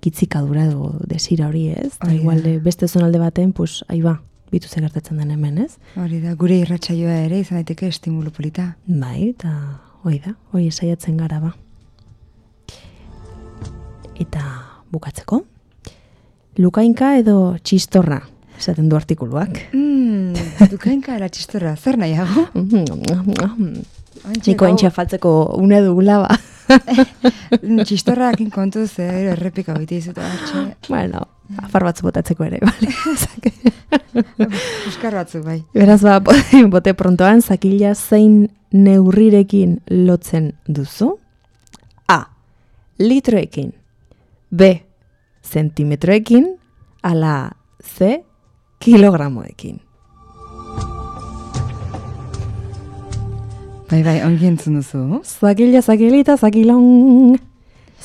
kitzikadura edo desira hori, ez? Hori da. igual eh, beste zonalde baten, pues, ahi ba, bitu ze gertatzen den hemen, ez? Hori da, gure irratsaioa ere izan daiteke estimulu polita. Bai, eta hoi da, hoi saiatzen gara ba. Eta bukatzeko, lukainka edo txistorra, esaten du artikuluak. Mm, dukainka era txistorra, zer nahiago? Niko gau- entxafatzeko une dugula ba. Mm, Txistorrakin kontuz, eh, gero errepika bite izuta, txe, bueno, afar batzu botatzeko ere, bale. [laughs] puskar batzuk bai. Beraz ba, [laughs] bote prontoan, zakila zein neurrirekin lotzen duzu? A. Litroekin. B. Zentimetroekin. Ala C. Kilogramoekin. Bai, bai, ongi entzun duzu. Zakila, zakilita, zakilon.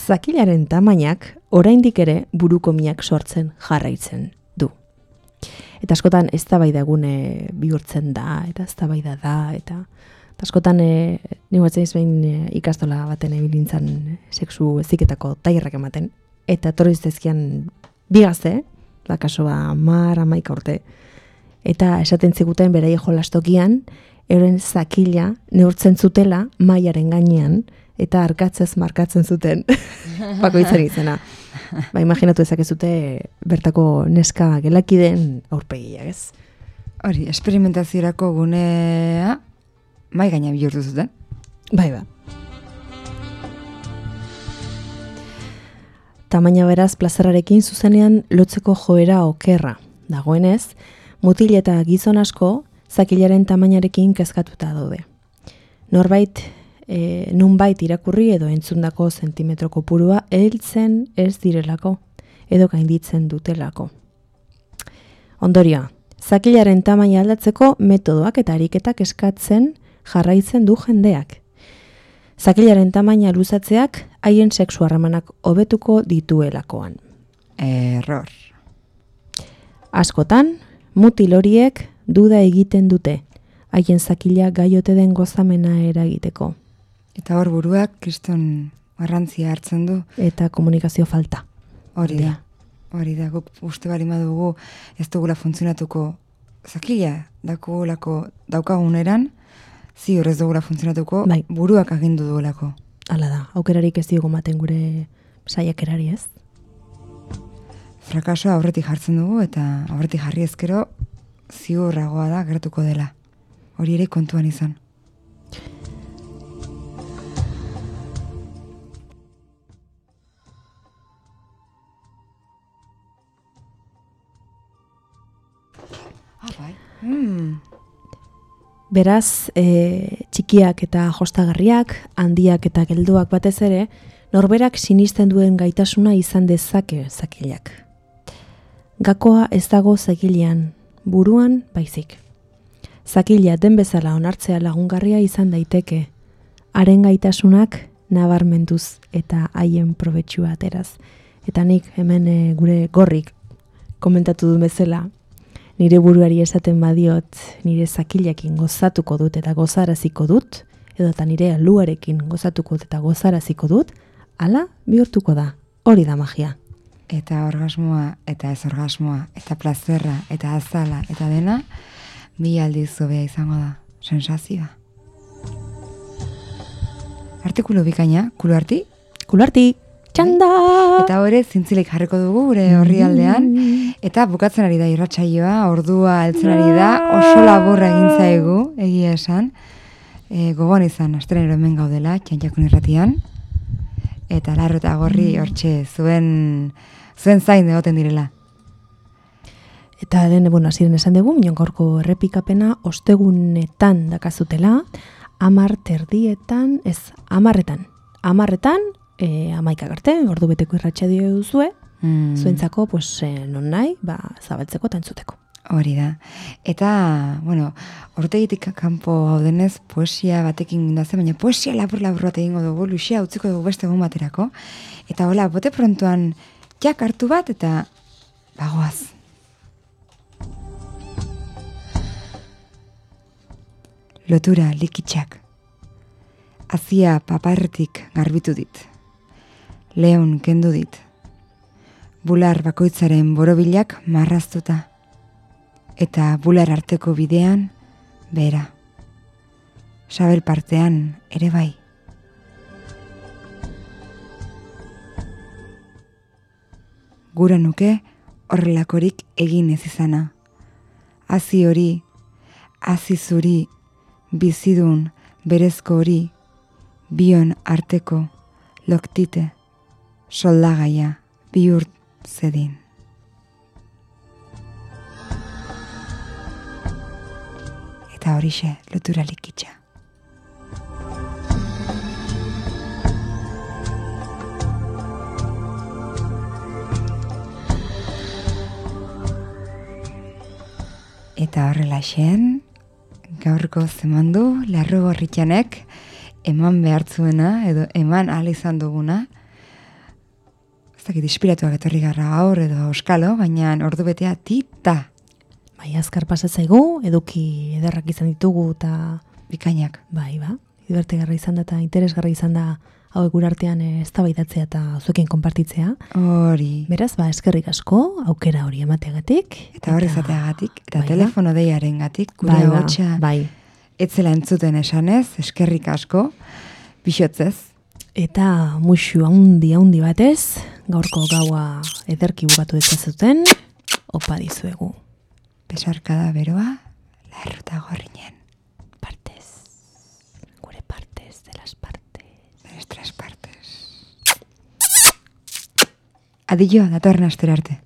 Zakilaren tamainak oraindik ere buruko minak sortzen jarraitzen du. Eta askotan ez da gune bihurtzen da, eta ez da da, eta, eta askotan e, nire batzen izbein e, ikastola baten ebilintzan sexu eziketako tailerrak ematen, eta torri zezkian bigazte, da kaso ba, mar, amaika urte, eta esaten ziguten beraie jolastokian, euren zakila neurtzen zutela mailaren gainean, eta arkatzez markatzen zuten [laughs] bakoitzaren izena. Ba, imaginatu ezakezute bertako neska gelakiden aurpegiak, ez? Hori, esperimentaziorako gunea mai gaina bihurtu zuten. Bai, ba. Tamaina beraz plazararekin zuzenean lotzeko joera okerra. Dagoenez, mutil eta gizon asko zakilaren tamainarekin kezkatuta daude. Norbait, e, nunbait irakurri edo entzundako zentimetro kopurua heltzen ez direlako, edo gainditzen dutelako. Ondorioa, zakilaren tamaina aldatzeko metodoak eta ariketak eskatzen jarraitzen du jendeak. Zakilaren tamaina luzatzeak haien sexu harremanak hobetuko dituelakoan. Error. Askotan, mutil horiek duda egiten dute, haien zakila gaiote den gozamena eragiteko, Eta hor buruak kriston garrantzia hartzen du. eta komunikazio falta. Hori da. Hori da, guk uste bari madugu ez dugula funtzionatuko zakila dakugulako daukaguneran, ziur ez dugula funtzionatuko Bai. buruak agindu duelako ala da, aukerarik ez diogu maten gure saiakerari ez? Frakaso aurretik jartzen dugu eta aurretik jarri ezkero ziurragoa da gertuko dela. Hori ere kontuan izan. Ah, bai. Mm. Beraz, eh, txikiak eta jostagarriak, handiak eta gelduak batez ere, norberak sinisten duen gaitasuna izan dezake zakilak. Gakoa ez dago zakilean, buruan baizik. Zakila den bezala onartzea lagungarria izan daiteke, haren gaitasunak nabarmentuz eta haien probetxua ateraz. Eta nik hemen e, gure gorrik komentatu du bezala, nire buruari esaten badiot, nire zakilakin gozatuko dut eta gozaraziko dut, edo eta nire aluarekin gozatuko dut eta gozaraziko dut, hala bihurtuko da, hori da magia. Eta orgasmoa, eta ez orgasmoa, eta plazerra, eta azala, eta dena, bi aldiz zobea izango da, sensazioa. Artikulu bikaina, kulo arti, Kularti, txanda! Eta hori zintzilik jarriko dugu gure horri aldean. Eta bukatzen ari da irratsaioa, ordua heltzen ari da, oso laburra egin zaigu, egia esan. E, gogon izan, astrenero hemen gaudela, txantxakun irratian. Eta larro eta gorri hortxe zuen, zuen zain egoten direla. Eta lehen, bueno, ziren esan dugu, minon gaurko errepikapena ostegunetan dakazutela, amar terdietan, ez, amarretan. Amarretan, e, amaikak arte, ordu beteko irratxa dio duzue, Mm. zuentzako, pues, e, non nahi, ba, zabaltzeko eta entzuteko. Hori da. Eta, bueno, ortegitik kanpo hau denez, poesia batekin dazen, baina poesia labur-labur bat egingo dugu, luxia utziko dugu beste egun baterako. Eta hola, bote prontuan, jak hartu bat, eta bagoaz. Lotura likitxak. Azia paparretik garbitu dit. Leon kendu dit. Bular bakoitzaren borobilak marraztuta eta bular arteko bidean bera. Sabel partean ere bai. Gura nuke horrelakorik egin ez izana. Hazi hori, hazi zuri, bizidun, berezko hori, bion arteko, loktite, soldagaia, bihurt zedin. eta horixe lotura likitza. Eta horrela xen, gaurko zemandu, larru gorritxanek, eman behartzuena, edo eman ahal izan duguna, ez dakit inspiratuak etorri garra gaur edo euskalo, baina ordu betea tita Bai, azkar pasatzaigu, eduki ederrak izan ditugu eta bikainak. bai, ba, divertigarra izan da eta interesgarra izan da hauek gure artean eztabaidatzea eta zuekin konpartitzea. Hori. Beraz, ba, eskerrik asko, aukera hori emateagatik. Eta hori izateagatik, eta Bai da. telefono deiaren gatik, gure bai, ba, hotxa bai. etzela entzuten esanez, eskerrik asko, bixotzez. Eta musu haundi haundi batez, gaurko gaua ederki bukatu dezazuten, opa dizuegu. Besarkada beroa, larruta gorrinen, Partez, gure partez de las partes. de nuestras partes. Adillo, datorren astera arte.